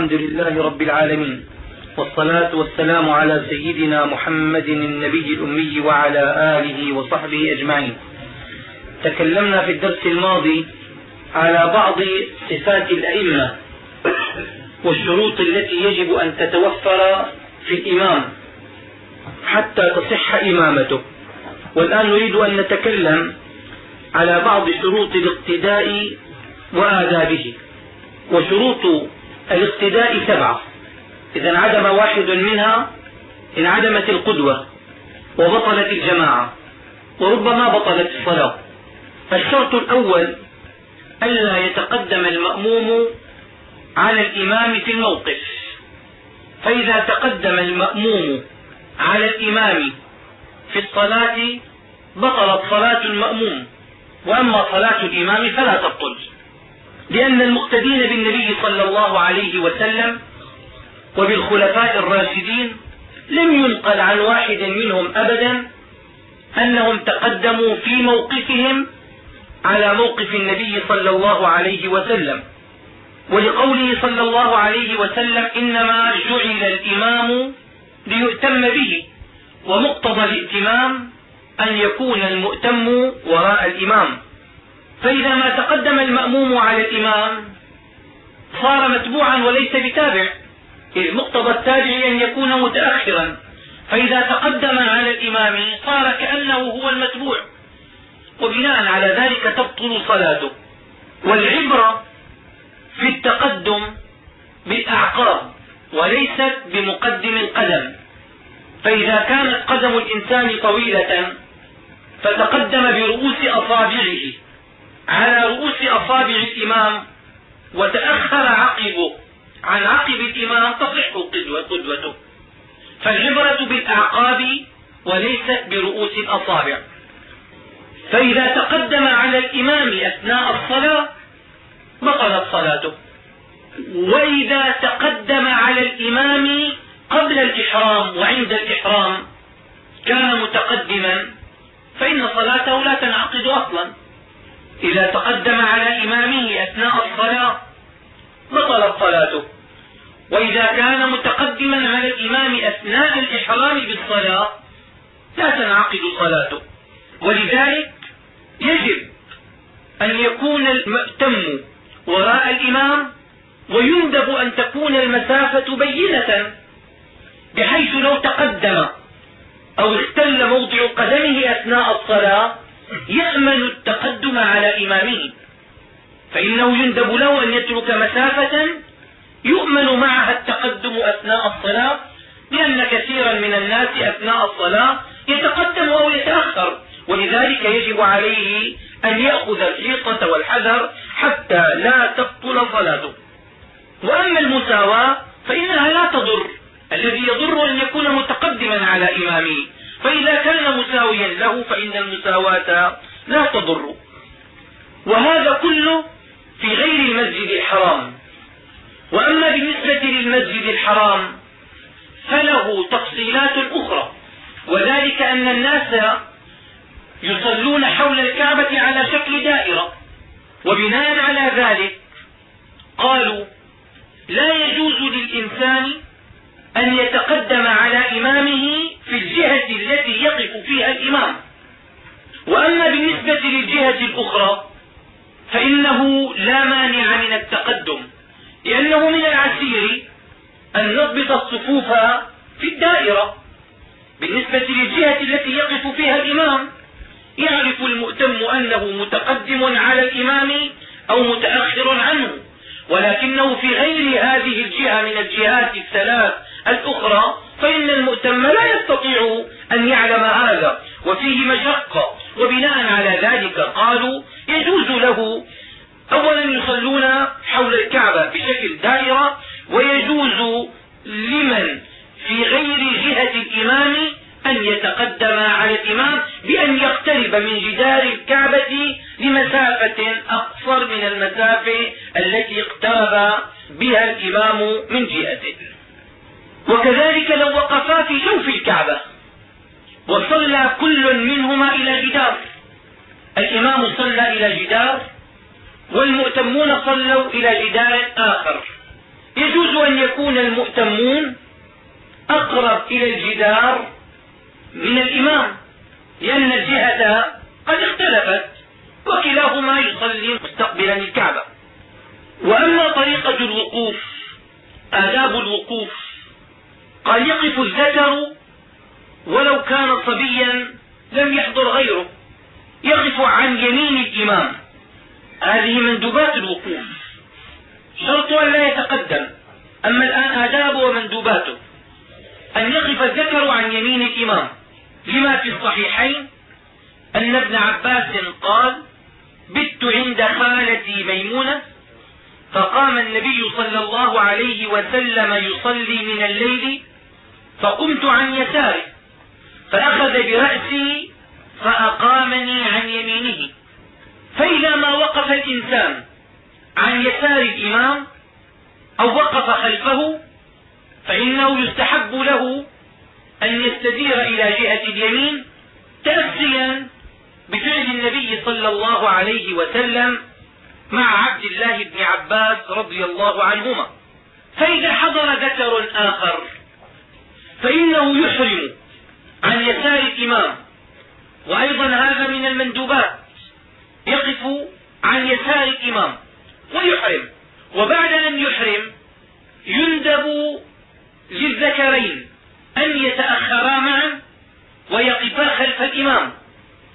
الحمد لله رب العالمين. والصلاة والسلام على سيدنا محمد النبي الأمي وعلى آله وصحبه أجمعين. تكلمنا في الدرس الماضي على بعض صفات الأئمة والشروط التي يجب أن تتوفر في الإمام حتى تصح إمامته. والآن نريد أن نتكلم على بعض شروط الاقتداء وآدابه. وشروط الاقتداء سبعة إذا انعدم واحد منها انعدمت القدوة وبطلت الجماعة وربما بطلت الصلاة. الشرط الأول ألا يتقدم المأموم على الإمام في الموقف. فإذا تقدم المأموم على الإمام في الصلاة بطلت صلاة المأموم وأما صلاة الإمام فلا تبطل. لأن المقتدين بالنبي صلى الله عليه وسلم وبالخلفاء الراشدين لم ينقل عن واحد منهم أبدا أنهم تقدموا في موقفهم على موقف النبي صلى الله عليه وسلم. ولقوله صلى الله عليه وسلم إنما جعل الإمام ليؤتم به ومقتضى الائتمام أن يكون المؤتم وراء الإمام. فإذا ما تقدم المأموم على الإمام صار متبوعا وليس بتابع مقتضى التابع أن يكون متأخرا. فإذا تقدم على الإمام صار كأنه هو المتبوع. وبناء على ذلك تبطل صلاته. والعبرة في التقدم بالأعقاب وليست بمقدم القدم. فإذا كانت قدم الإنسان طويلة فتقدم برؤوس أصابعه. على رؤوس أصابع الإمام وتأخر عقبه عن عقب الإمام تصح قدوته. فالعبرة بالأعقاب وليست برؤوس الأصابع. فإذا تقدم على الإمام أثناء الصلاة بطلت صلاته. وإذا تقدم على الإمام قبل الإحرام وعند الإحرام كان متقدما فإن صلاته لا تنعقد أصلا. إذا تقدم على إمامه أثناء الصلاة بطلت صلاته وإذا كان متقدما على الإمام أثناء الإحرام بالصلاة لا تنعقد صلاته. ولذلك يجب أن يكون المأتم وراء الإمام ويندب أن تكون المسافة بينة بحيث لو تقدم أو اختل موضع قدمه أثناء الصلاة يأمن التقدم على إمامه. فإنه يندب له أن يترك مسافة يؤمن معها التقدم أثناء الصلاة لأن كثيرا من الناس أثناء الصلاة يتقدم أو يتأخر ولذلك يجب عليه أن يأخذ الحيطة والحذر حتى لا تبطل صلاته. وأما المساواة فإنها لا تضر الذي يضر أن يكون متقدما على إمامه. فإذا كان مساويا له فإن المساواة لا تضر. وهذا كله في غير المسجد الحرام. وأما بالنسبة للمسجد الحرام فله تفصيلات أخرى. وذلك أن الناس يصلون حول الكعبة على شكل دائرة. وبناء على ذلك قالوا لا يجوز للإنسان أن يتقدم على إمامه في الجهة التي يقف فيها الإمام. وأما بالنسبة للجهة الأخرى فإنه لا مانع من التقدم لأنه من العسير أن نضبط الصفوف في الدائرة. بالنسبة للجهة التي يقف فيها الإمام يعرف المؤتم أنه متقدم على الإمام أو متأخر عنه ولكنه في غير هذه الجهة من الجهات الثلاث الأخرى فإن المؤتم لا يستطيع أن يعلم هذا وفيه مشقة وبناء على ذلك قالوا يجوز له أولا يصلون حول الكعبة بشكل دائرة ويجوز لمن في غير جهة الإمام أن يتقدم على الإمام بأن يقترب من جدار الكعبة لمسافة أقصر من المسافة التي اقترب بها الإمام من جهته. وكذلك لو وقفا في جوف الكعبة وصلى كل منهما إلى جدار. الإمام صلى إلى جدار والمؤتمون صلوا إلى جدار آخر. يجوز أن يكون المؤتمون أقرب إلى الجدار من الإمام لأن الجهة قد اختلفت وكلاهما يصلي مستقبلا الكعبة. وأما طريقة الوقوف آداب الوقوف قال يقف الذكر ولو كان صبيا لم يحضر غيره. يقف عن يمين الإمام. هذه مندوبات الوقوف. شرط أن لا يتقدم. أما الآن آدابه ومندوباته. أن يقف الذكر عن يمين الإمام. لما في الصحيحين؟ أن ابن عباس قال بت عند خالتي ميمونة. فقام النبي صلى الله عليه وسلم يصلي من الليل فقمت عن يساره فأخذ برأسي فأقامني عن يمينه. فإذا ما وقف الإنسان عن يسار الإمام أو وقف خلفه فإنه يستحب له أن يستدير إلى جهة اليمين تأسيا بفعل النبي صلى الله عليه وسلم مع عبد الله بن عباس رضي الله عنهما. فإذا حضر ذكر آخر فإنه يحرم عن يسار الإمام. وأيضا هذا من المندوبات. يقف عن يسار الإمام. ويحرم. وبعد أن يحرم يندب للذكرين أن يتأخرا معا ويقفا خلف الإمام.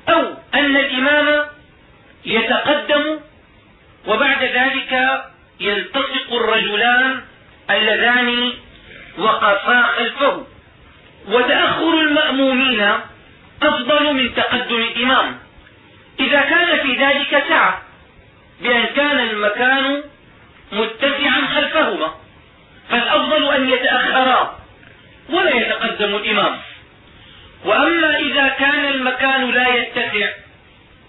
أو أن الإمام يتقدم وبعد ذلك يلتصق الرجلان اللذان وقفا خلفه. وتأخر المأمومين أفضل من تقدم الإمام. إذا كان في ذلك سعة بأن كان المكان متسعا خلفهما فالأفضل أن يتأخرا ولا يتقدم الإمام. وأما إذا كان المكان لا يتسع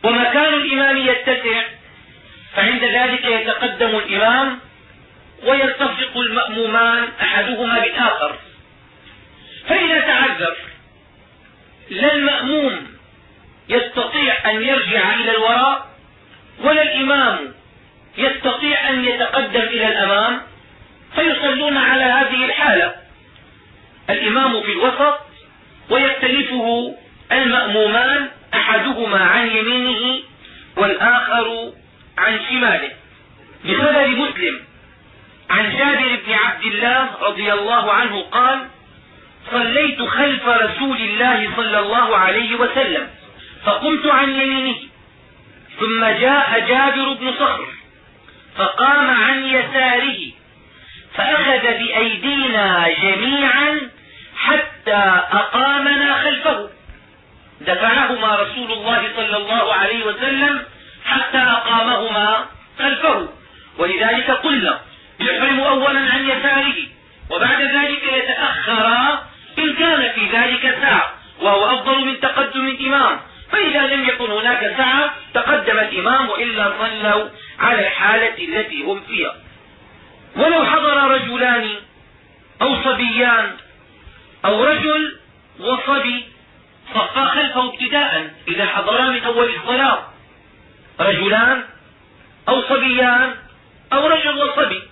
ومكان الإمام يتسع فعند ذلك يتقدم الإمام ويلتصق المأمومان أحدهما بالآخر فإذا تعذر لا المأموم يستطيع أن يرجع إلى الوراء ولا الإمام يستطيع أن يتقدم إلى الأمام فيصلون على هذه الحالة. الإمام في الوسط ويختلفه المأمومان أحدهما عن يمينه والآخر عن شماله. بخبر مسلم عن جابر بن عبد الله رضي الله عنه قال صليت خلف رسول الله صلى الله عليه وسلم فقمت عن يمينه ثم جاء جابر بن صخر فقام عن يساره فأخذ بأيدينا جميعا حتى أقامنا خلفه. دفعهما رسول الله صلى الله عليه وسلم حتى أقامهما خلفه. ولذلك قلنا يحرم أولا عن يساره وبعد ذلك يتأخر إن كان في ذلك ساعة وهو أفضل من تقدم الإمام. فإذا لم يكن هناك سعة تقدم الإمام وإلا صلوا على الحالة التي هم فيها. ولو حضر رجلان أو صبيان أو رجل وصبي صفا خلفه ابتداء إذا حضرا من أول الصلاة. رجلان أو صبيان أو رجل وصبي.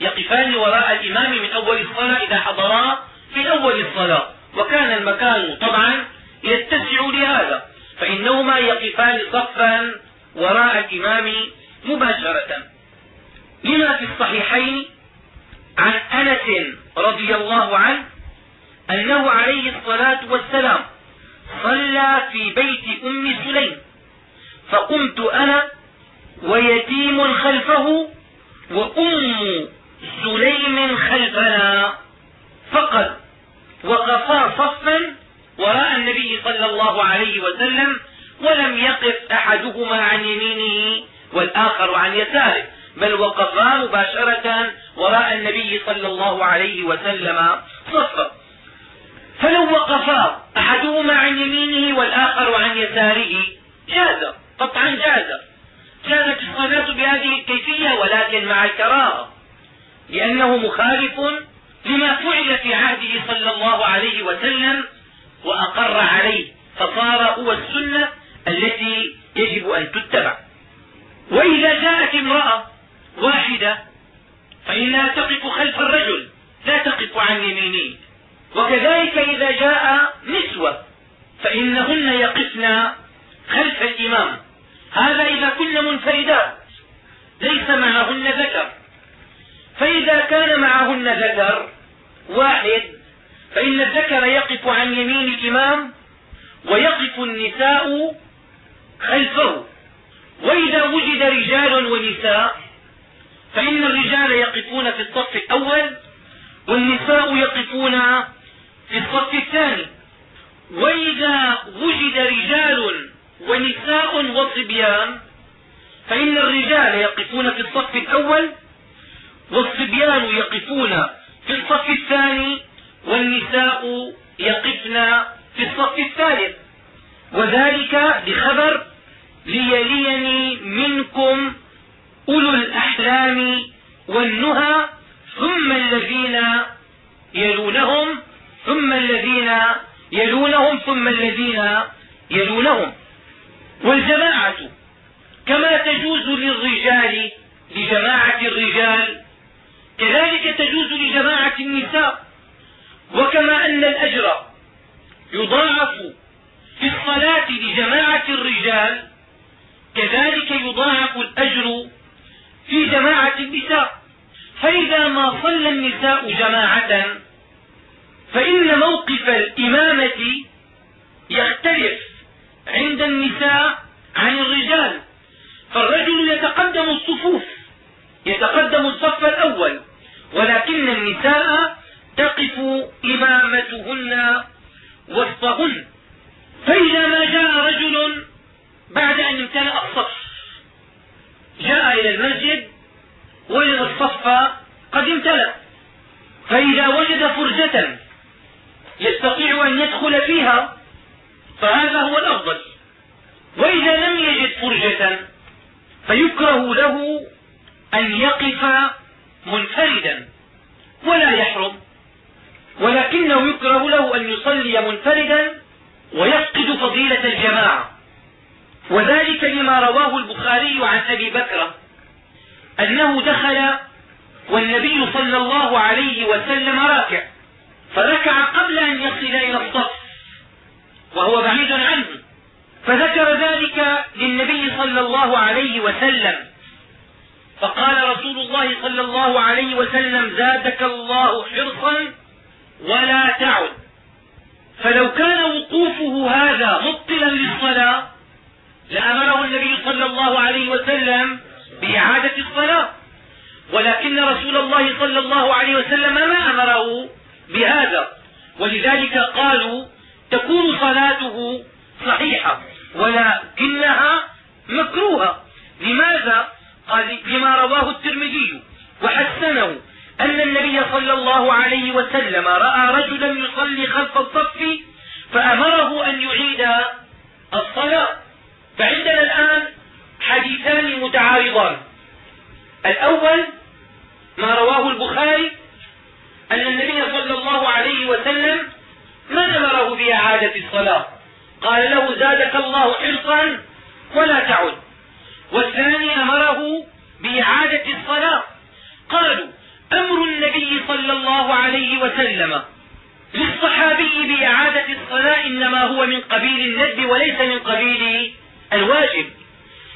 يقفان وراء الإمام من أول الصلاة إذا حضرا في أول الصلاة. وكان المكان طبعا يتسع لهذا. فإنهما يقفان صفا وراء الإمام مباشرة. لما في الصحيحين عن أنس رضي الله عنه أنه عليه الصلاة والسلام صلى في بيت أم سليم. فقمت أنا ويتيم خلفه وأم سليم خلفنا. فقد وقفا صفا وراء النبي صلى الله عليه وسلم ولم يقف أحدهما عن يمينه والآخر عن يساره. بل وقفا مباشرة وراء النبي صلى الله عليه وسلم صفا. فلو وقفا أحدهما عن يمينه والآخر عن يساره جاز قطعا جاز. كانت الصلاة بهذه الكيفية ولكن مع الكراهة لأنه مخالف لما فعل في عهده صلى الله عليه وسلم وأقر عليه فصار هو السنة التي يجب أن تتبع. وإذا جاءت امرأة واحدة فإنها تقف خلف الرجل وكذلك إذا جاء نسوة فإنهن يقفن خلف الإمام. هذا إذا كن منفردات ليس معهن ذكر. فإذا كان معهن ذكر واحد فإن الذكر يقف عن يمين الإمام ويقف النساء خلفه. وإذا وجد رجال ونساء فإن الرجال يقفون في الصف الأول والنساء يقفون في الصف الثاني. وإذا وجد رجال ونساء وصبيان فإن الرجال يقفون في الصف الأول والصبيان يقفون في الصف الثاني والنساء يقفن في الصف الثالث. وذلك بخبر ليليني منكم أولو الأحلام والنهى ثم الذين يلونهم ثم الذين يلونهم ثم الذين يلونهم. والجماعة كما تجوز للرجال لجماعة الرجال كذلك تجوز لجماعة النساء. وكما أن الأجر يضاعف في الصلاة لجماعة الرجال كذلك يضاعف الأجر في جماعة النساء. فإذا ما صلى النساء جماعة فإن موقف الإمامة يختلف عند النساء عن الرجال. فالرجل يتقدم الصفوف يتقدم الصف الأول. ولكن النساء تقف إمامتهن وسطهن. فإذا ما جاء رجل بعد أن امتلأ الصف جاء إلى المسجد وجد الصف قد امتلأ. فإذا وجد فرجة يستطيع أن يدخل فيها فهذا هو الأفضل. وإذا لم يجد فرجة فيكره له أن يقف منفردا ولا يحرم ولكنه يكره له أن يصلي منفردا ويفقد فضيلة الجماعة. وذلك لما رواه البخاري عن أبي بكر أنه دخل والنبي صلى الله عليه وسلم راكع فركع قبل أن يصل إلى الصف وهو بعيد عنه فذكر ذلك للنبي صلى الله عليه وسلم. فقال رسول الله صلى الله عليه وسلم زادك الله حرصا ولا تعد. فلو كان وقوفه هذا مبطلا للصلاة لأمره النبي صلى الله عليه وسلم بإعادة الصلاة. ولكن رسول الله صلى الله عليه وسلم ما أمره بهذا. ولذلك قالوا تكون صلاته صحيحة ولكنها مكروهة. لماذا؟ قال لما رواه الترمذي وحسنه أن النبي صلى الله عليه وسلم رأى رجلا يصلي خلف الصف فأمره أن يعيد الصلاة. فعندنا الآن حديثان متعارضان. الأول ما رواه البخاري أن النبي صلى الله عليه وسلم ما أمره بإعادة الصلاة؟ قال له زادك الله حرصا ولا تعد. والثاني أمره بإعادة الصلاة. قالوا أمر النبي صلى الله عليه وسلم للصحابي بإعادة الصلاة إنما هو من قبيل الندب وليس من قبيل الواجب.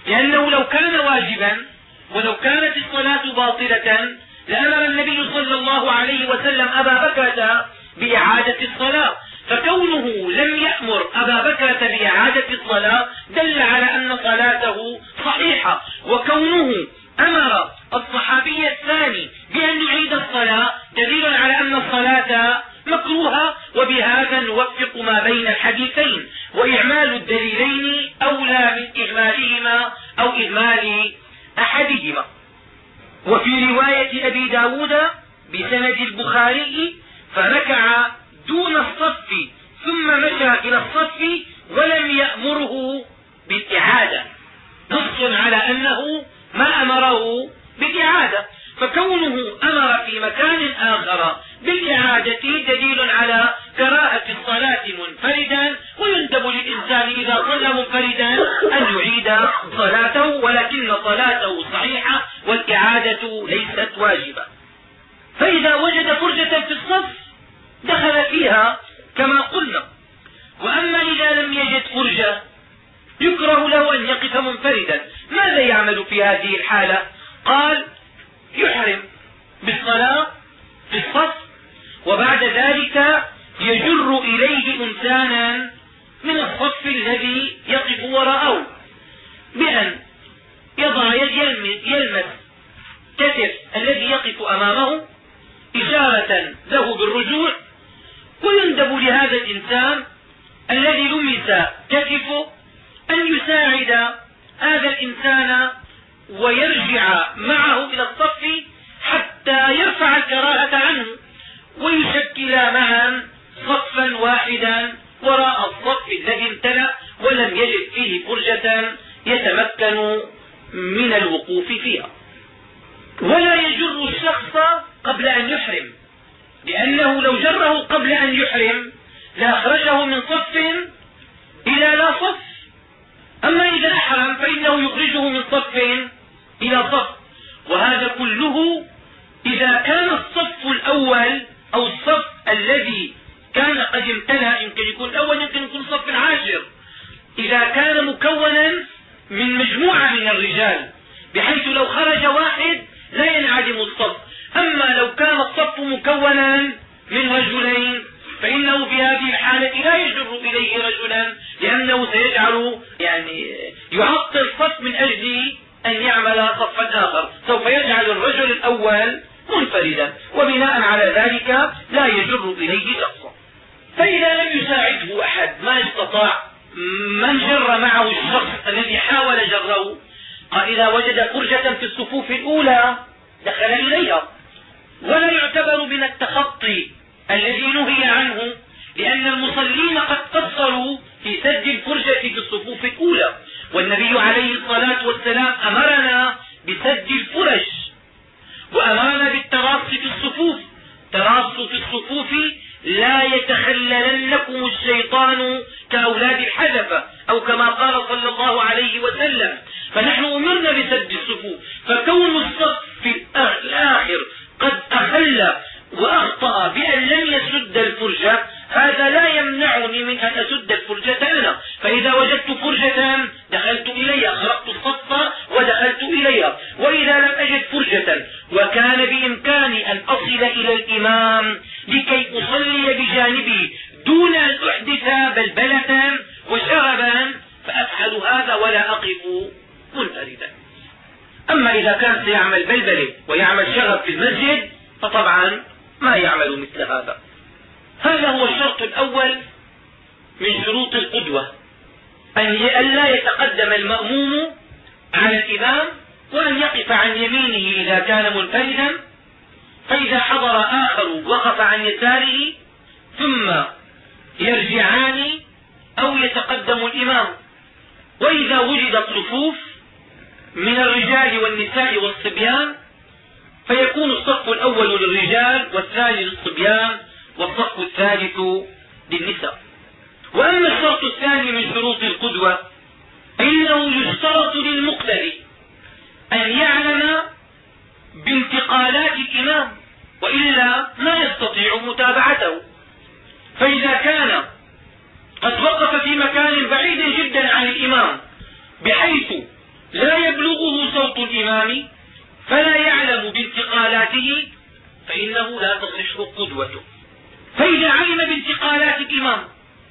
لأنه لو كان واجبا ولو كانت الصلاة باطلة لأمر النبي صلى الله عليه وسلم أبا بكرة بإعادة الصلاة. فكونه لم يأمر أبا بكرة بإعادة الصلاة دل على أن صلاته صحيحة وكونه أمر الصحابي الثاني بأن يعيد الصلاة دليل على أن الصلاة مكروهة وبهذا نوفق ما بين الحديثين وإعمال الدليلين أولى من إهمالهما أو إهمال أحدهما. وفي رواية أبي ب داود بسند البخاري فركع دون الصف ثم مشى إلى الصف ولم يأمره بالإعادة. نص على أنه ما أمره بالإعادة. فكونه أمر في مكان آخر بالإعادة دليل على كراهة الصلاة منفردا ويندب للإنسان إذا صلى منفردا أن يعيد صلاته ولكن صلاته صحيحة والإعادة ليست واجبة. فإذا وجد فرجة في الصف دخل فيها كما قلنا. وأما إذا لم يجد فرجة يكره له أن يقف منفردا. ماذا يعمل في هذه الحالة؟ قال يحرم بالصلاة في الصف وبعد ذلك يجر إليه إنسانا من الصف الذي يقف وراءه بأن يضع يلمس كتف الذي يقف أمامه إشارة له بالرجوع ويندب لهذا الإنسان الذي لمس كتفه أن يساعد هذا الإنسان ويرجع معه إلى الصف حتى يرفع الكراهة عنه ويشكل معا صفا واحدا وراء الصف الذي امتلأ ولم يجد فيه فرجة يتمكن من الوقوف فيها. ولا يجر الشخص قبل أن يحرم. لأنه لو جره قبل أن يحرم لأخرجه من صف إلى لا صف. أما إذا أحرم فإنه يخرجه من صف إلى صف. وهذا كله إذا كان الصف الأول كان سيعمل بلبلة ويعمل شغب في المسجد فطبعا ما يعمل مثل هذا. هذا هو الشرط الأول من شروط القدوة أن لا يتقدم المأموم على الإمام وأن يقف عن يمينه إذا كان منفردا فإذا حضر آخر وقف عن يساره ثم يرجعان أو يتقدم الإمام وإذا وجدت صفوف من الرجال والنساء والصبيان فيكون الصف الأول للرجال والثاني للصبيان والصف الثالث للنساء وأما الشرط الثاني من شروط القدوة فإنه يشترط للمقتدي أن يعلم بانتقالات الإمام وإلا لا يستطيع متابعته فإذا كان قد وقف في مكان بعيد جدا عن الإمام بحيث لا يبلغه صوت الإمام فلا يعلم بانتقالاته فإنه لا تصح قدوته. فإذا علم بانتقالات الإمام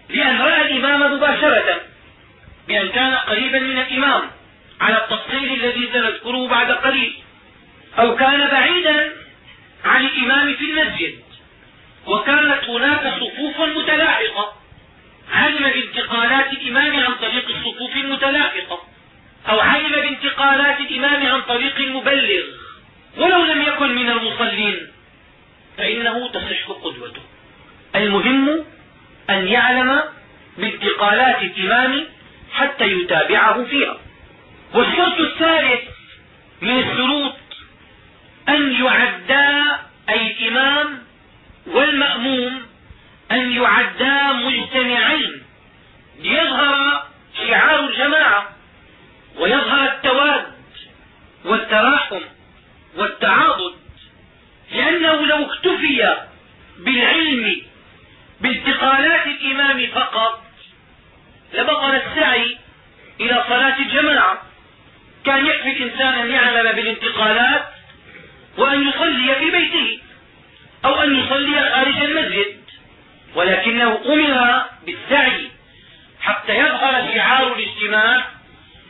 بأن رأى الإمام مباشرة بأن كان قريبا من الإمام على التفصيل الذي سنذكره بعد قليل أو كان بعيدا عن الإمام في المسجد وكانت هناك صفوف متلاحقة. علم بانتقالات الإمام عن طريق الصفوف المتلاحقة أو علم بانتقالات الإمام عن طريق المبلغ. ولو لم يكن من المصلين فإنه تصح قدوته. المهم أن يعلم بانتقالات الإمام حتى يتابعه فيها. والشرط الثالث من الشروط أن يعدا أي الإمام والمأموم أن يعدا مجتمعين ليظهر شعار الجماعة ويظهر التواد والتراحم. والتعاضد لأنه لو اكتفي بالعلم بانتقالات الإمام فقط لبطل السعي إلى صلاة الجماعة. كان يكفي الإنسان أن يعلم بالانتقالات وأن يصلي في بيته أو أن يصلي خارج المسجد ولكنه أمر بالسعي حتى يظهر شعار الاجتماع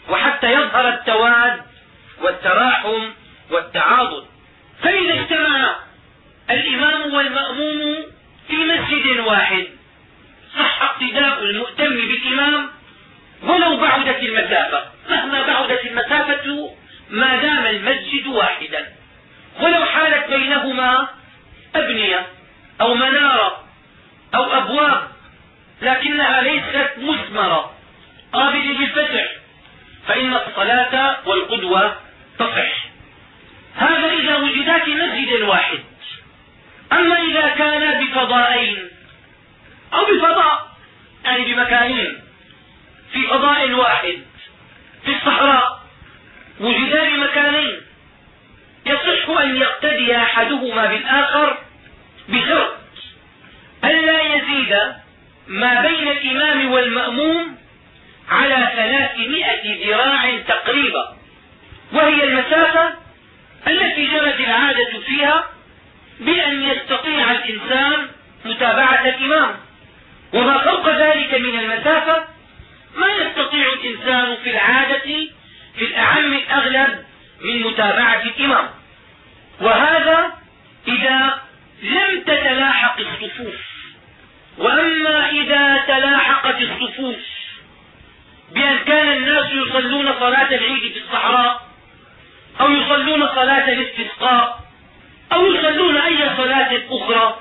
وحتى يظهر التواد والتراحم والتعاضد. فإذا اجتمع الإمام والمأموم في مسجد واحد صح اقتداء المؤتم بالإمام ولو بعدت المسافة. مهما بعدت المسافة ما دام المسجد واحدا. ولو حالت بينهما أبنية أو منارة أو أبواب لكنها ليست مثمرة قابلة للفتح فإن الصلاة والقدوة تصح. هذا إذا وجدا في مسجد واحد. أما إذا كان بفضائين أو بفضاء يعني بمكانين في فضاء واحد في الصحراء وجدا بمكانين يصح أن يقتدي أحدهما بالآخر بشرط ألا يزيد ما بين الإمام والمأموم على ثلاثمائة ذراع تقريبا. وهي المسافة التي جرت العادة فيها بأن يستطيع الإنسان متابعة الإمام. وما فوق ذلك من المسافة ما يستطيع الإنسان في العادة في الأعم الأغلب من متابعة الإمام. وهذا إذا لم تتلاحق الصفوف. وأما إذا تلاحقت الصفوف بأن كان الناس يصلون صلاة العيد في الصحراء أو يصلون صلاة الاستسقاء أو يصلون أي صلاة أخرى.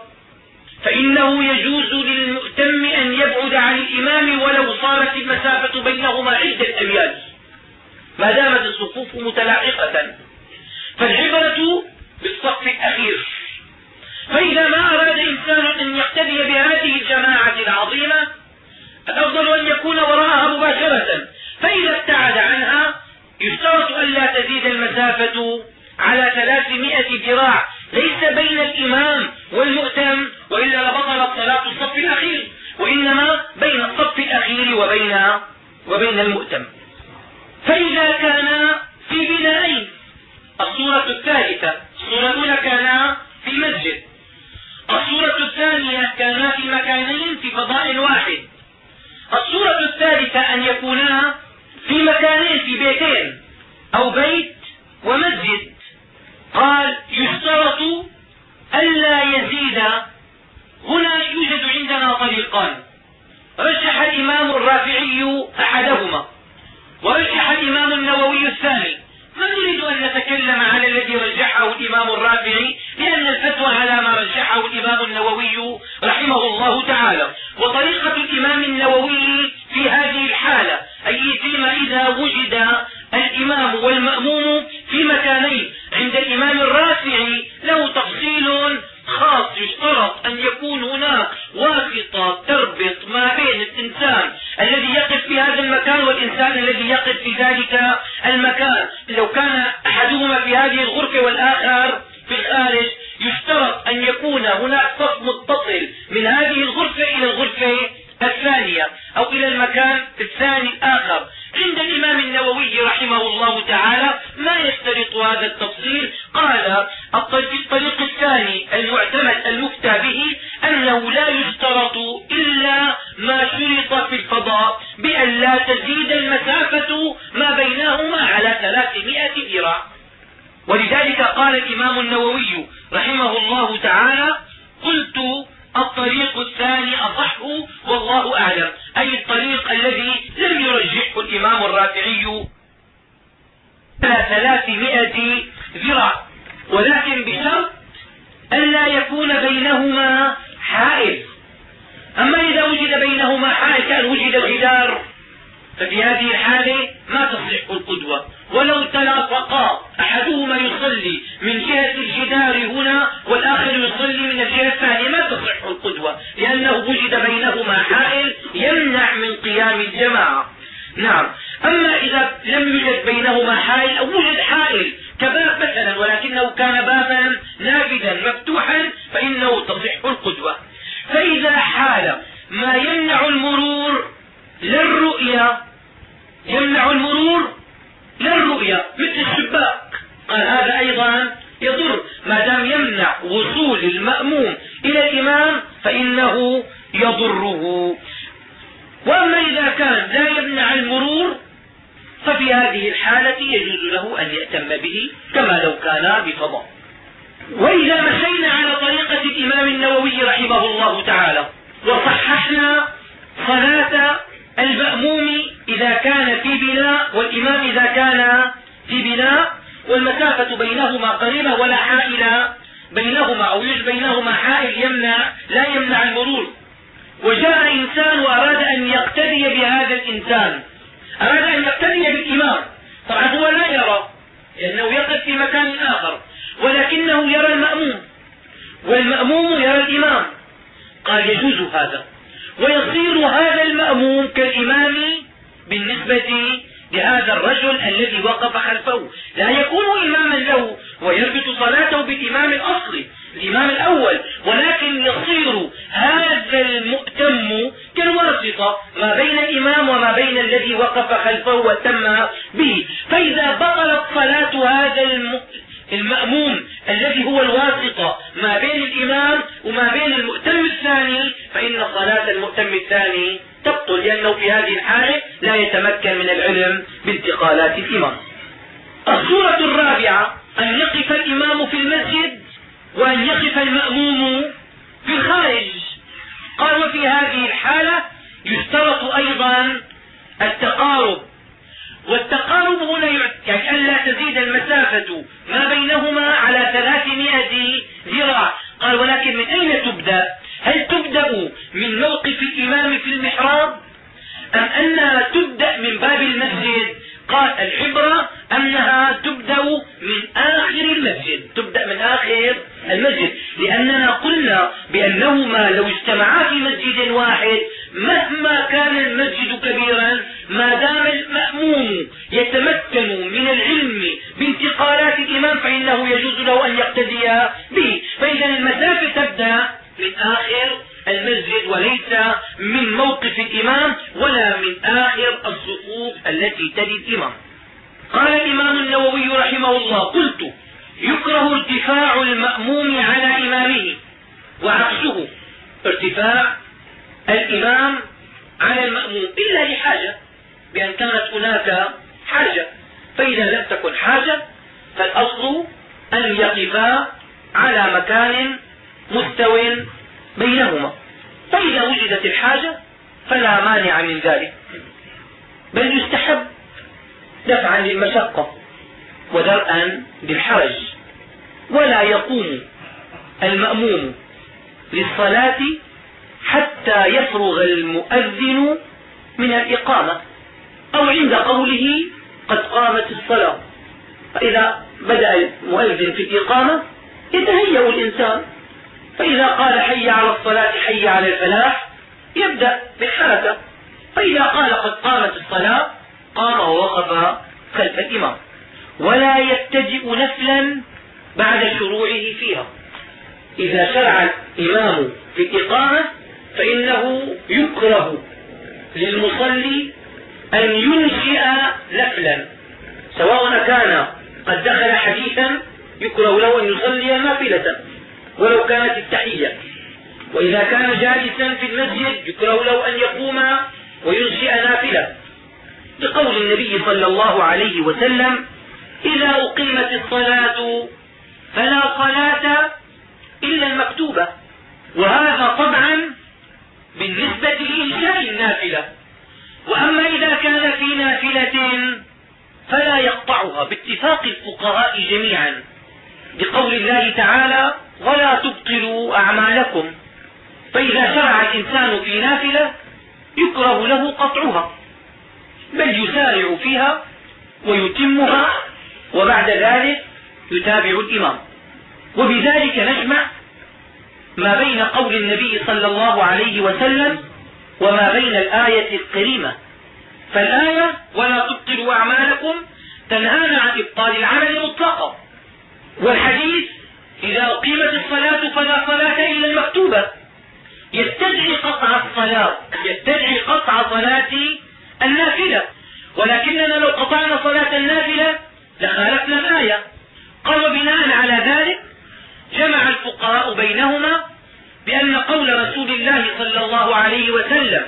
فإنه يجوز للمؤتم أن يبعد عن الإمام ولو صارت المسافة بينهما عدة أميال ما دامت الصفوف متلاحقة. فالعبرة بالصف الأخير. فإذا ما أراد إنسان أن يقتدي بهذه الجماعة العظيمة الأفضل أن يكون وراءها مباشرة. فإذا ابتعد عنها يشترط ألا تزيد المسافة على ثلاثمائة ذراع. ليس بين الإمام والمؤتم وإلا لبطلت صلاة الصف الأخير. وإنما بين الصف الأخير وبين وبين المؤتم. فإذا كان في بنائين الصورة الثالثة الصورة الأولى كان في مسجد. الصورة الثانية كانا في مكانين في فضاء واحد. الصورة الثالثة أن يكونا في مكانين في بيتين أو بيت ومسجد. قال يشترط ألا يزيد. هنا يوجد عندنا طريقان. رجح الإمام الرافعي أحدهما ورجح الإمام النووي الثاني. ما نريد أن نتكلم على الذي رجحه الإمام الرافعي لأن الفتوى على ما رجحه الإمام النووي رحمه الله تعالى. وطريقة الإمام النووي في هذه الحالة أي فيما إذا وجد الإمام والمأموم في مكانين عند الإمام الرافعي له تفصيل خاص يشترط أن يكون هناك واسطة تربط ما بين الإنسان الذي يقف في هذا المكان والإنسان الذي يقف في ذلك المكان. لو كان أحدهما في هذه الغرفة والآخر في الخارج يشترط أن يكون هناك صف متصل من هذه الغرفة إلى الغرفة الثانية أو إلى المكان الثاني الآخر. عند الإمام النووي رحمه الله تعالى ما يشترط هذا التفصيل؟ قال الطريق الثاني المعتمد المفتى به أنه لا يشترط إلا ما شرط في الفضاء بأن لا تزيد المسافة ما بينهما على ثلاثمائة ذراع ولذلك قال الإمام النووي رحمه الله تعالى قلت الطريق الثاني أصح والله أعلم أي الطريق الذي لم يرجحه الإمام الرافعي على ثلاثمائة ذراع ولكن بشرط ألا يكون بينهما حائل. أما إذا وجد بينهما حائل كأن وجد الجدار ففي هذه الحالة ما تصح القدوة. ولو تلاصقا أحدهما يصلي من جهة الجدار هنا والآخر يصلي من الجهة الثانية ما تصح القدوة لأنه وجد بينهما حائل يمنع من قيام الجماعة. نعم. أما إذا لم يوجد بينهما حائل أو وجد حائل كباب مثلا ولكنه كان بابا نافذا مفتوحا فإنه تصح القدوة. فإذا حال ما يمنع المرور للرؤية يمنع المرور لا الرؤية مثل الشباك قال هذا أيضا يضر. ما دام يمنع وصول المأموم إلى الإمام فإنه يضره. وأما إذا كان لا يمنع المرور ففي هذه الحالة يجوز له أن يأتم به كما لو كان بفضاء. وإذا مشينا على طريقة الإمام النووي رحمه الله تعالى وصححنا صلاة المأموم إذا كان في بناء والإمام إذا كان في بناء والمسافة بينهما قريبة ولا حائل بينهما أو يوجد بينهما حائل يمنع لا يمنع المرور وجاء إنسان وأراد أن يقتدي بهذا الإنسان. أراد أن يقتدي بالإمام. طبعا هو لا يرى لأنه يقف في مكان آخر. ولكنه يرى المأموم. والمأموم يرى الإمام. قال يجوز هذا. ويصير هذا المأموم كالإمام بالنسبة لهذا الرجل الذي وقف خلفه. لا يكون إماما له ويربط صلاته بالإمام الأصلي الإمام الأول ولكن يصير هذا المؤتم كالواسطة ما بين الإمام وما بين الذي وقف خلفه وتم به. فإذا بطلت صلاة هذا المأموم الذي هو الواسطة ما بين الإمام وما بين المؤتم الثاني فإن صلاة المؤتم الثاني تبطل لأنه في هذه الحالة لا يتمكن من العلم بانتقالات الإمام. الصورة الرابعة أن يقف الإمام في المسجد وأن يقف المأموم في الخارج. قال وفي هذه الحالة يشترط أيضا التقارب والتقارب هنا يعني ألا تزيد المسافة ما بينهما على ثلاثمائة ذراع قال ولكن من أين تبدأ؟ هل تبدأ من موقف الإمام في المحراب أم أنها تبدأ من باب المسجد قال العبرة أنها تبدأ من آخر المسجد تبدأ من آخر المسجد لأننا قلنا بأنهما لو اجتمعا في مسجد واحد مهما كان المسجد كبيرا ما دام المأموم يتمكن من العلم بانتقالات الإمام فإنه يجوز له أن يقتدي به فإذا المسافة تبدأ من آخر المسجد وليس من موقف الإمام ولا من آخر الصفوف التي تلي الإمام قال الإمام النووي رحمه الله قلت يكره ارتفاع المأموم على إمامه وعكسه ارتفاع الإمام على المأموم إلا لحاجة بأن كانت هناك حاجة فإذا لم تكن حاجة فالأصل أن يقفا على مكان مستو بينهما فإذا وجدت الحاجة فلا مانع من ذلك بل يستحب دفعا للمشقة ودرءا للحرج ولا يقوم المأموم للصلاة حتى يفرغ المؤذن من الإقامة أو عند قوله قد قامت الصلاة فإذا بدأ المؤذن في الإقامة يتهيأ الإنسان فإذا قال حي على الصلاة حي على الفلاح يبدأ بالحركة فإذا قال قد قامت الصلاة قام ووقف خلف الإمام. ولا يبتدئ نفلا بعد شروعه فيها. إذا شرع الإمام في الإقامة فإنه يكره للمصلي أن ينشئ نفلا سواء كان قد دخل حديثا يكره له أن يصلي نافلة ولو كانت التحية. وإذا كان جالسا في المسجد يكره له أن يقوم وينشئ نافلة. لقول النبي صلى الله عليه وسلم إذا أقيمت الصلاة فلا صلاة إلا المكتوبة. وهذا طبعا بالنسبة لإنشاء النافلة. وأما إذا كان في نافلة فلا يقطعها باتفاق الفقهاء جميعا. بقول الله تعالى ولا تبطلوا أعمالكم. فإذا شرع الإنسان في نافلة يكره له قطعها بل يسارع فيها ويتمها وبعد ذلك يتابع الإمام. وبذلك نجمع ما بين قول النبي صلى الله عليه وسلم وما بين الآية الكريمة فالآية ولا تبطلوا أعمالكم تنهانا عن إبطال العمل مطلقا. والحديث إذا أقيمت الصلاة فلا صلاة إلا المكتوبة. يستدعي قطع الصلاة يستدعي قطع صلاة النافلة. ولكننا لو قطعنا صلاة النافلة لخالفنا الآية. قال وبناء على ذلك جمع الفقهاء بينهما بأن قول رسول الله صلى الله عليه وسلم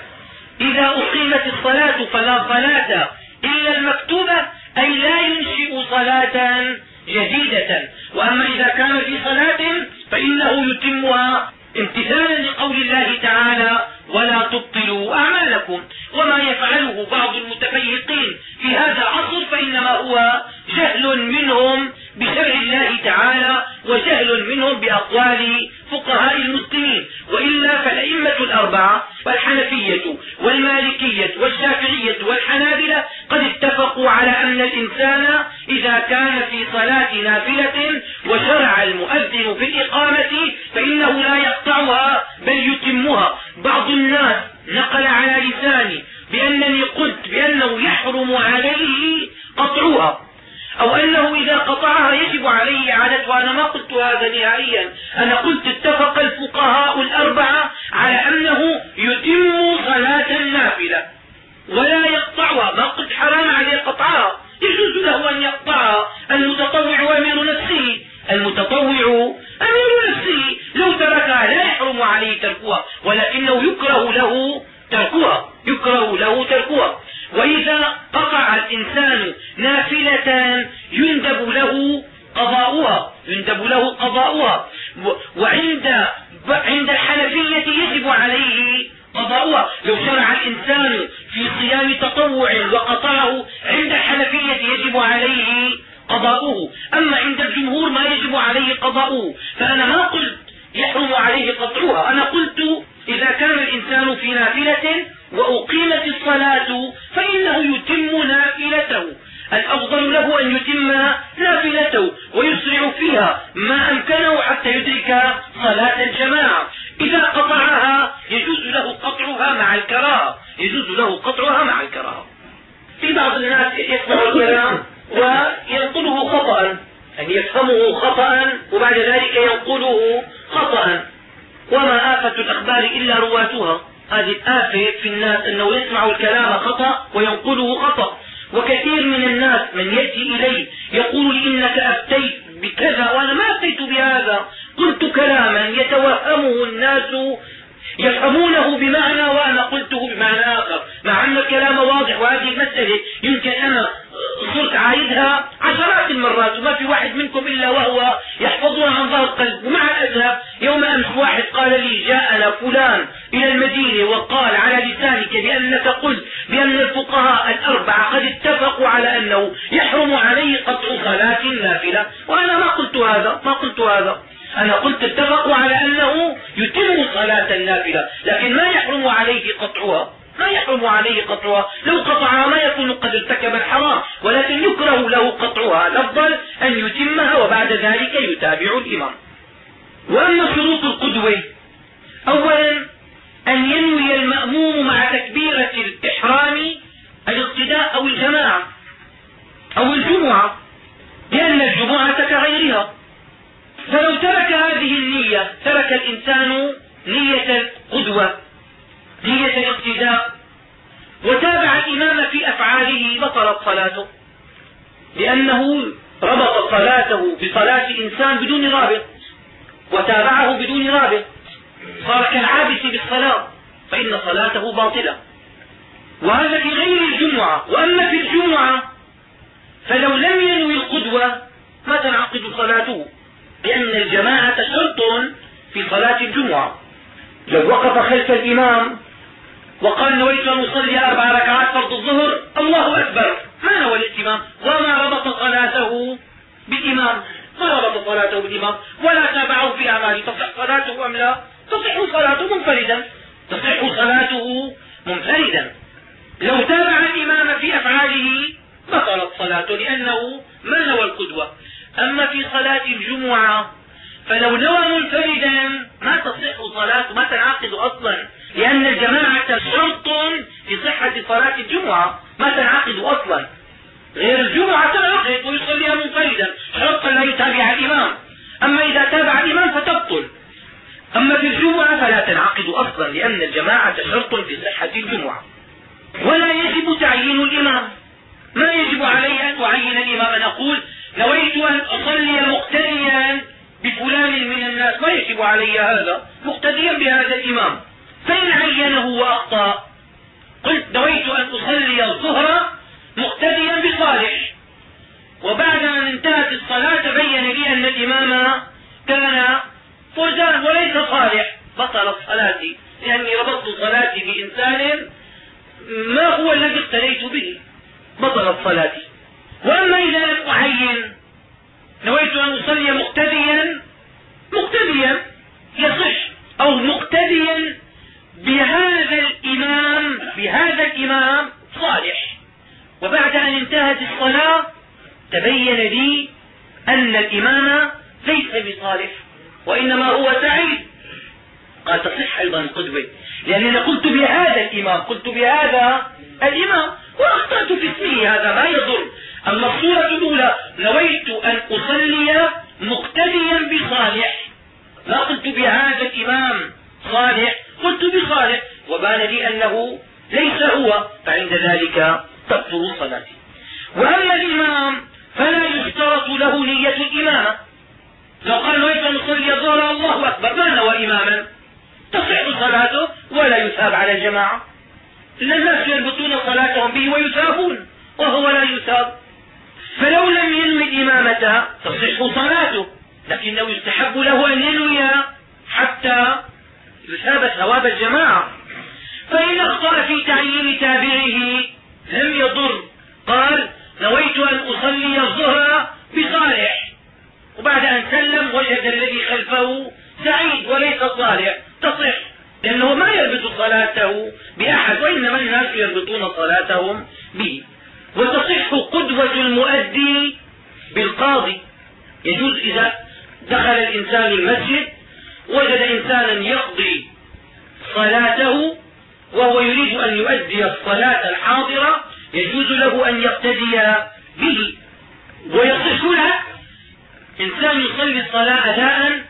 إذا أقيمت الصلاة فلا صلاة إلا المكتوبة أي لا ينشئ صلاة جديدة وأما إذا كان في صلاة فإنه يتمها امتثالا لقول الله تعالى ولا تبطلوا أعمالكم. وما يفعله بعض المتفيقين في هذا العصر فإنما هو جهل منهم بشرع الله تعالى وجهل منهم بأقوال فقهاء المسلمين. وإلا فالأئمة الأربعة والحنفية والمالكية والشافعية والحنابلة قد اتفقوا على أن الإنسان إذا كان في صلاة نافلة وشرع المؤذن في الإقامة فإنه لا يقطعها بل يتمها. بعض الناس نقل على لساني بأنني قلت بأنه يحرم عليه قطعها. أو أنه إذا قطعها يجب عليه إعادتها أنا ما قلت هذا نهائيا. أنا قلت اتفق الفقهاء الأربعة على أنه يتم صلاة النافلة ولا يقطعها. ما قلت حرام عليه قطعها. يجوز له أن يقطعها. المتطوع أمير نفسه. المتطوع أمير نفسه. لو تركها لا يحرم عليه تركها ولكنه يكره له تركها. يكره له تركها. وإذا قطع الإنسان نافلة يندب له قضاؤها يندب له قضاؤها. وعند عند الحنفية يجب عليه قضاؤها. لو شرع الإنسان في صيام تطوع وقطعه عند الحنفية يجب عليه قضاؤه. أما عند الجمهور ما يجب عليه قضاؤه. فأنا ما قلت يحرم عليه قطعها أنا قلت إذا كان الإنسان في نافلة وأقيمت الصلاة فإنه يتم نافلته. الأفضل له أن يتم نافلته ويسرع فيها ما أمكنه حتى يدرك صلاة الجماعة. إذا قطعها يجوز له قطعها مع الكراهة. يجوز له قطعها مع الكراهة. في بعض الناس يسمع الكلام وينقله خطأ. يعني يفهمه خطأ وبعد ذلك ينقله خطأ. وما آفة الأخبار إلا رواتها هذه الآفة في الناس أنه يسمع الكلام خطأ وينقله خطأ. وكثير من الناس من يأتي إلي يقول لي إنك أفتيت بكذا وأنا ما أفتيت بهذا. قلت كلاما يتوهمه الناس يفهمونه بمعنى وأنا قلته بمعنى آخر. مع أن الكلام واضح وهذه المسألة يمكن أنا صرت عايدها عشرات المرات وما في واحد منكم إلا وهو يحفظها عن ظهر قلب. ومع الأسف يوم أمس واحد قال لي جاءنا فلان إلى المدينة وقال على لسانك بأنك قلت بأن الفقهاء الأربعة قد اتفقوا على أنه يحرم عليه قطع صلاة نافلة وأنا ما قلت هذا ما قلت هذا. أنا قلت اتفقوا على أنه يتم صلاة النافلة لكن ما يحرم عليه قطعها. ما يحرم عليه قطعها. لو قطعها ما يكون قد ارتكب الحرام ولكن يكره له قطعها. الأفضل أن يتمها وبعد ذلك يتابع الإمام. وأما شروط القدوة أولا أن ينوي المأموم مع تكبيرة الإحرام الاقتداء أو الجماعة أو الجمعة لأن الجمعة كغيرها. فلو ترك هذه النية ترك الإنسان نية القدوة. نية الاقتداء وتابع الإمام في أفعاله بطلت صلاته. لأنه ربط صلاته بصلاة إنسان بدون رابط وتابعه بدون رابط. صار كالعابس بالصلاة فإن صلاته باطلة. وهذا في غير الجمعة وأما في الجمعة فلو لم ينوي القدوة ما تنعقد صلاته لأن الجماعة شرط في صلاة الجمعة. لو وقف خلف الإمام وقال نويت أن أصلي أربع ركعات فرض الظهر. الله أكبر. ما نوى الائتمام وما ربط صلاته بالإمام ما ربط صلاته بالإمام ولا تابعه في أعماله تصح صلاته أم لا؟ تصح صلاته منفردا. تصح صلاته منفردا. لو تابع الإمام في أفعاله بطلت صلاته لأنه ما نوى القدوة. أما في صلاة الجمعة فلو نوى منفردا ما تصح صلاته ما تنعقد أصلا. لأن الجماعة شرط في صحة صلاة الجمعة ما تنعقد أصلا. غير الجمعة تنعقد ويصليها منفردا شرط لا يتابع الإمام. أما إذا تابع الإمام فتبطل. أما في الجمعة فلا تنعقد أصلا لأن الجماعة شرط في صحة الجمعة. ولا يجب تعيين الإمام. ما يجب علي أن أعين الإمام؟ أن أقول نويت أن أصلي مقتديا بفلان من الناس. ما يجب علي هذا مقتديا بهذا الإمام. فإن عينه وأخطأ قلت نويت أن أصلي الظهر مقتديا بصالح. وبعد أن انتهت الصلاة تبين لي أن الإمام كان فوزان وليس صالح. بطلت صلاتي لأني ربطت صلاتي بإنسان ما هو الذي اقتديت به. بطلت صلاتي. وأما إذا لم أعين نويت أن أصلي مقتديا مقتديا يصح أو مقتديا بهذا الإمام بهذا الإمام صالح. وبعد أن انتهت الصلاة تبين لي أن الإمام ليس بصالح وإنما هو سعيد. قال تصح أيضا القدوة لأني أنا قلت بهذا الإمام قلت بهذا الإمام وأخطأت في اسمه هذا ما يضر. أما الصورة الأولى نويت أن أصلي مقتديا بصالح. ما قلت بهذا الإمام صالح قلت بصالح وبان لي أنه ليس هو فعند ذلك تبطل صلاتي. وأما الإمام فلا يشترط له نية الإمامة. لو قال نويت أن أصلي الظهر الله أكبر. ما نوى إماما؟ تصح صلاته ولا يثاب على الجماعة. الناس يربطون صلاتهم به ويثابون وهو لا يثاب. فلو لم ينوي الإمامة تصح صلاته. لكنه يستحب له أن ينوي حتى يثاب ثواب الجماعة. فإن أخطأ في تعيين تابعه لم يضر. قال نويت أن أصلي الظهر بصالح. وبعد أن سلم وجد الذي خلفه سعيد وليس صالح. تصح. لأنه ما يربط صلاته بأحد وإنما الناس يربطون صلاتهم به. وتصح قدوة المؤدي بالقاضي. يجوز إذا دخل الإنسان المسجد وجد إنسانا يقضي صلاته وهو يريد أن يؤدي الصلاة الحاضرة يجوز له أن يقتدي به. ويصح له إنسان يصلي الصلاة أداء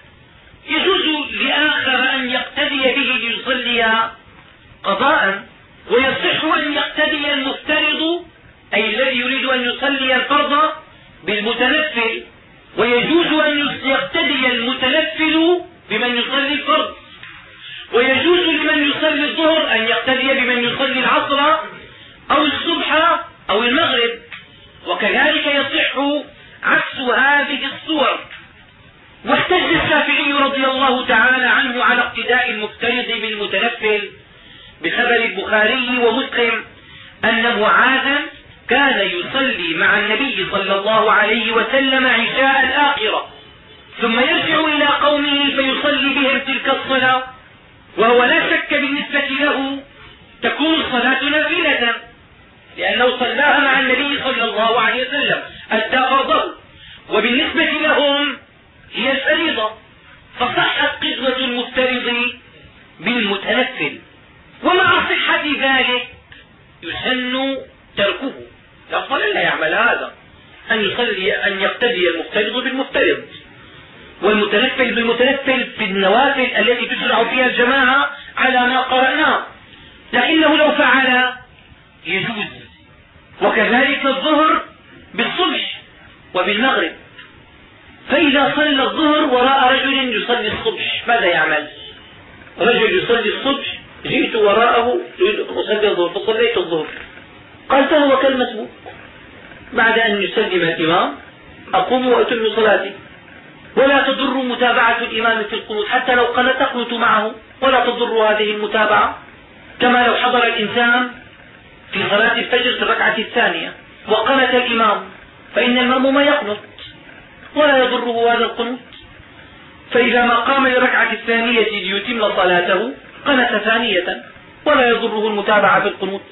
يجوز لآخر أن يقتدي به ليصلي قضاء. ويصح أن يقتدي المفترض أي الذي يريد أن يصلي الفرض بالمتنفل. ويجوز أن يقتدي المتنفل بمن يصلي الفرض. ويجوز لمن يصلي الظهر أن يقتدي بمن يصلي العصر أو الصبح أو المغرب. وكذلك يصح عكس هذه الصور. واحتج الشافعي رضي الله تعالى عنه على اقتداء المفترض بالمتنفل بخبر البخاري ومسلم أن معاذا كان يصلي مع النبي صلى الله عليه وسلم عشاء الآخرة. ثم يرجع إلى قومه فيصلي بهم تلك الصلاة وهو لا شك بالنسبة له تكون الصلاة نافلة لأنه صلاها مع النبي صلى الله عليه وسلم أدى فرضه وبالنسبة لهم هي الفريضة فصحت قدوة المفترض بالمتنفل ومع صحة ذلك يسن تركه. الأفضل لا يعمل هذا أن يصلي أن يقتدي المفترض بالمفترض. والمتنفل بالمتنفل في النوافل التي تشرع فيها الجماعة على ما قرأناه. لكنه لو فعل يجوز. وكذلك الظهر بالصبح وبالمغرب. فإذا صلى الظهر وراء رجل يصلي الصبح ماذا يعمل؟ رجل يصلي الصبح جئت وراءه يريد أن أصلي الظهر فصليت الظهر. قال فهو كالمسبوق. بعد أن يسلم الإمام أقوم وأتم صلاتي. ولا تضر متابعة الإمام في القنوت حتى لو قال تقنت معه ولا تضر هذه المتابعة. كما لو حضر الإنسان في صلاة الفجر في الركعة الثانية وقنت الإمام فإن المأموم يقنط ولا يضره هذا القنوت. فإذا ما قام للركعة الثانية ليتم صلاته قنت ثانية ولا يضره المتابعة في القنوت.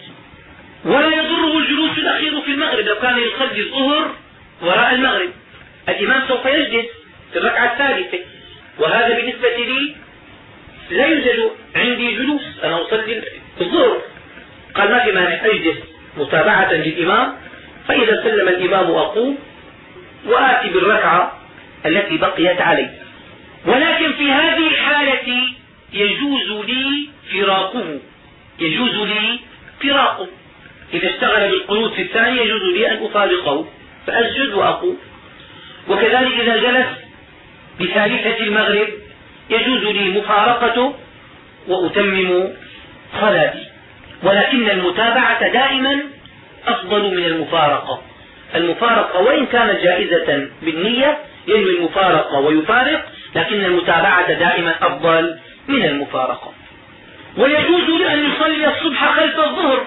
ولا يضره الجلوس الأخير في المغرب لو كان يصلي الظهر وراء المغرب. الإمام سوف يجلس. في الركعة الثالثة. وهذا بالنسبة لي لا يوجد عندي جلوس. أنا أصلي الظهر. قال ما في مانع. أجلس متابعة للإمام. فإذا سلم الإمام أقوم وآتي بالركعة التي بقيت علي. ولكن في هذه الحالة يجوز لي فراقه. يجوز لي فراقه. إذا اشتغل بالقنوت في الثانية يجوز لي أن أفارقه. فأسجد وأقوم. وكذلك إذا جلس بثالثة المغرب يجوز لي مفارقته وأتمم صلاتي. ولكن المتابعة دائما أفضل من المفارقة. المفارقة وإن كانت جائزة بالنية ينوي المفارقة ويفارق لكن المتابعة دائما أفضل من المفارقة. ويجوز لأن يصلي الصبح خلف الظهر.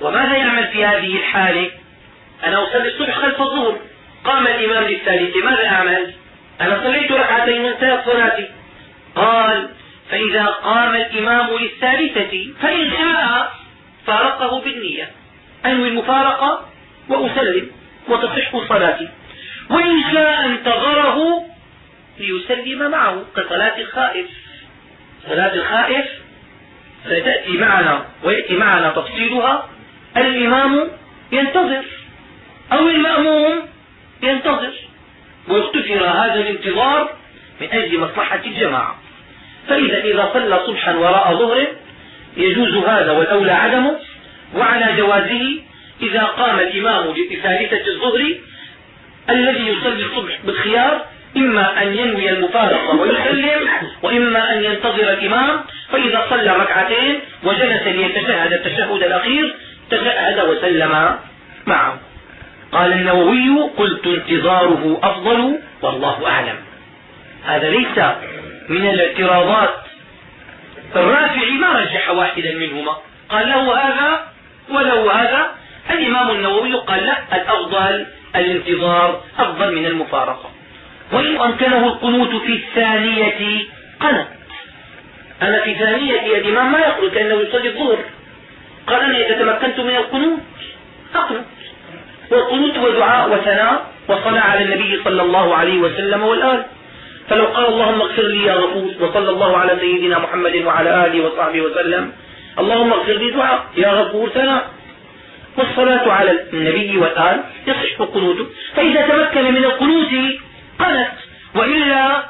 وماذا يعمل في هذه الحالة؟ أنا أصلي الصبح خلف الظهر. قام الإمام للثالثة ماذا أعمل؟ أنا صليت ركعتين وانتهت صلاتي قال فإذا قام الإمام للثالثة فإن شاء فارقه بالنية. أنوي المفارقة وأسلم وتصح صلاتي. وإن شاء انتظره ليسلم معه كصلاة الخائف. صلاة الخائف ستأتي معنا ويأتي معنا تفصيلها. الإمام ينتظر أو المأموم ينتظر. واختفر هذا الانتظار من أجل مصلحة الجماعة. فإذا إذا صلى صبحا وراء ظهر يجوز هذا والأولى عدمه وعلى جوازه إذا قام الإمام لثالثة الظهر الذي يصلي الصبح بالخيار إما أن ينوي المفارقة ويسلم وإما أن ينتظر الإمام فإذا صلى ركعتين وجلس ليتشهد التشهد الأخير تشهد وسلم معه. قال النووي قلت انتظاره أفضل والله أعلم. هذا ليس من الاعتراضات. الرافع ما رجح واحدا منهما. قال له هذا وله هذا. الإمام النووي قال لا الأفضل الانتظار أفضل من المفارقة. وإن أمكنه القنوت في الثانية قنت. أنا في ثانية الإمام ما يقول كأنه يصلي الظهر. قال أنا إذا تمكنت من القنوت أقنت. والقنوت هو دعاء وثناء وصلاة على النبي صلى الله عليه وسلم والآل. فلو قال اللهم اغفر لي يا غفور وصلى الله على سيدنا محمد وعلى آله وصحبه وسلم. اللهم اغفر لي دعاء يا غفور ثناء. والصلاة على النبي والآل. يصح قنوته. فإذا تمكن من القنوت قنت. وإلا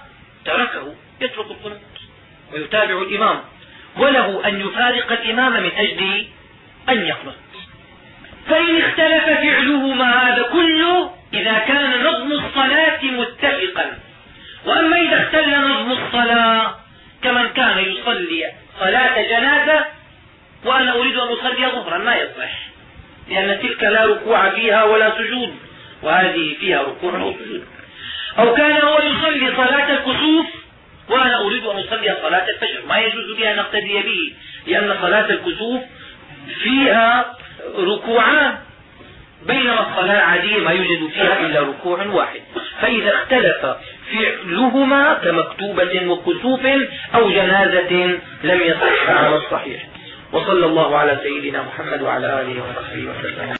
تركه. يترك القنوت. ويتابع الإمام. وله أن يفارق الإمام من أجل أن يقنط فإن اختلف فعلهما هذا كله إذا كان نظم الصلاة متفقا. وأما إذا اختل نظم الصلاة كمن كان يصلي صلاة جنازة وأنا أريد أن أصلي ظهرا ما يصح لأن تلك لا ركوع فيها ولا سجود وهذه فيها ركوع أو سجود. أو كان هو يصلي صلاة الكسوف وأنا أريد أن أصلي صلاة الفجر ما يجوز لي أن أقتدي به لأن صلاة الكسوف فيها ركوعان بينما الصلاة العادية ما يوجد فيها إلا ركوع واحد. فإذا اختلف فعلهما كمكتوبة وكسوف أو جنازة لم يصح على الصحيح. وصلى الله على سيدنا محمد وعلى آله وصحبه وسلم.